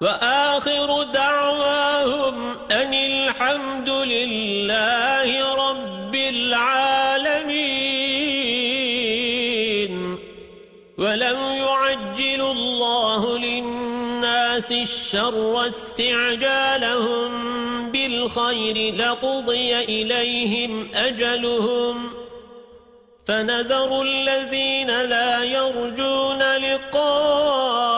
وآخر دعواهم أن الحمد لله رب العالمين. ولم يعجل الله للناس الشر استعجالهم بالخير لقضي إليهم أجلهم. فنذر الذين لا يرجون لقاءنا